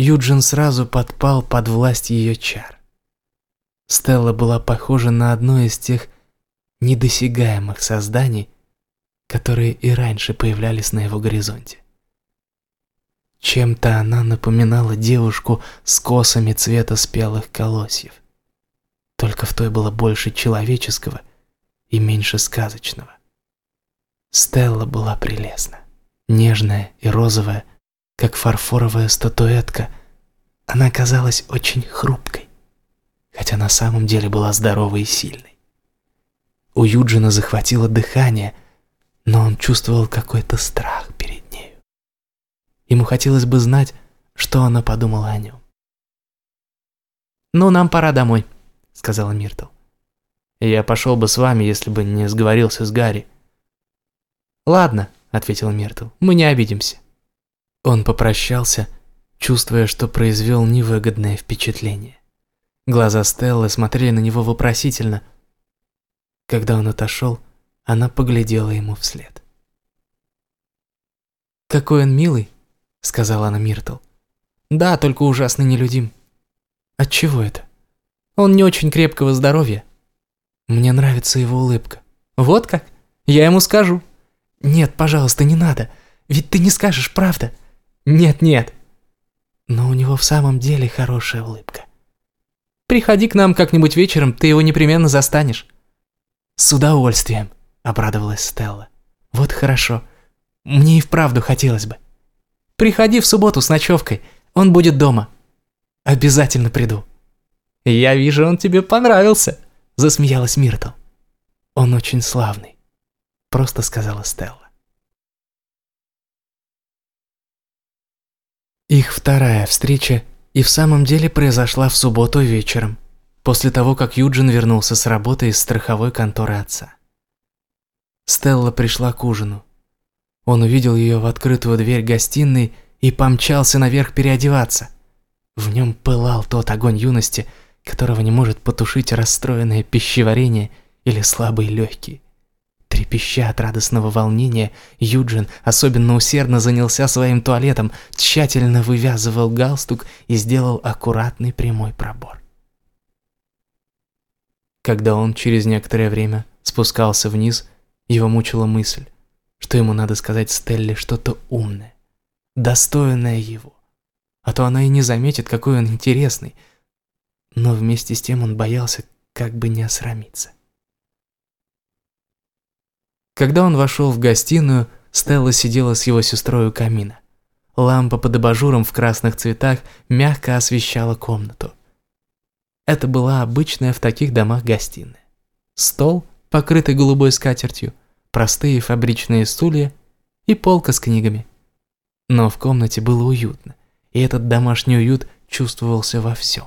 Юджин сразу подпал под власть ее чар. Стелла была похожа на одно из тех недосягаемых созданий, которые и раньше появлялись на его горизонте. Чем-то она напоминала девушку с косами цвета спелых колосьев. Только в той было больше человеческого и меньше сказочного. Стелла была прелестна, нежная и розовая, как фарфоровая статуэтка. Она казалась очень хрупкой, хотя на самом деле была здоровой и сильной. У Юджина захватило дыхание, но он чувствовал какой-то страх перед нею. Ему хотелось бы знать, что она подумала о нем. «Ну, нам пора домой», — сказала Миртл. «Я пошел бы с вами, если бы не сговорился с Гарри». «Ладно», — ответил Миртл, — «мы не обидимся». Он попрощался, чувствуя, что произвел невыгодное впечатление. Глаза Стеллы смотрели на него вопросительно. Когда он отошел, она поглядела ему вслед. «Какой он милый», — сказала она Миртл. «Да, только ужасно нелюдим». «Отчего это?» «Он не очень крепкого здоровья». «Мне нравится его улыбка». «Вот как? Я ему скажу». «Нет, пожалуйста, не надо. Ведь ты не скажешь, правда?» «Нет, нет». «Но у него в самом деле хорошая улыбка». «Приходи к нам как-нибудь вечером, ты его непременно застанешь». «С удовольствием», — обрадовалась Стелла. «Вот хорошо. Мне и вправду хотелось бы». Приходи в субботу с ночевкой, он будет дома. Обязательно приду. Я вижу, он тебе понравился, засмеялась Миртл. Он очень славный, просто сказала Стелла. Их вторая встреча и в самом деле произошла в субботу вечером, после того, как Юджин вернулся с работы из страховой конторы отца. Стелла пришла к ужину. Он увидел ее в открытую дверь гостиной и помчался наверх переодеваться. В нем пылал тот огонь юности, которого не может потушить расстроенное пищеварение или слабые легкие. Трепеща от радостного волнения, Юджин особенно усердно занялся своим туалетом, тщательно вывязывал галстук и сделал аккуратный прямой пробор. Когда он через некоторое время спускался вниз, его мучила мысль, что ему надо сказать Стелле что-то умное, достойное его. А то она и не заметит, какой он интересный. Но вместе с тем он боялся как бы не осрамиться. Когда он вошел в гостиную, Стелла сидела с его сестрой у камина. Лампа под абажуром в красных цветах мягко освещала комнату. Это была обычная в таких домах гостиная. Стол, покрытый голубой скатертью, простые фабричные стулья и полка с книгами. Но в комнате было уютно, и этот домашний уют чувствовался во всем.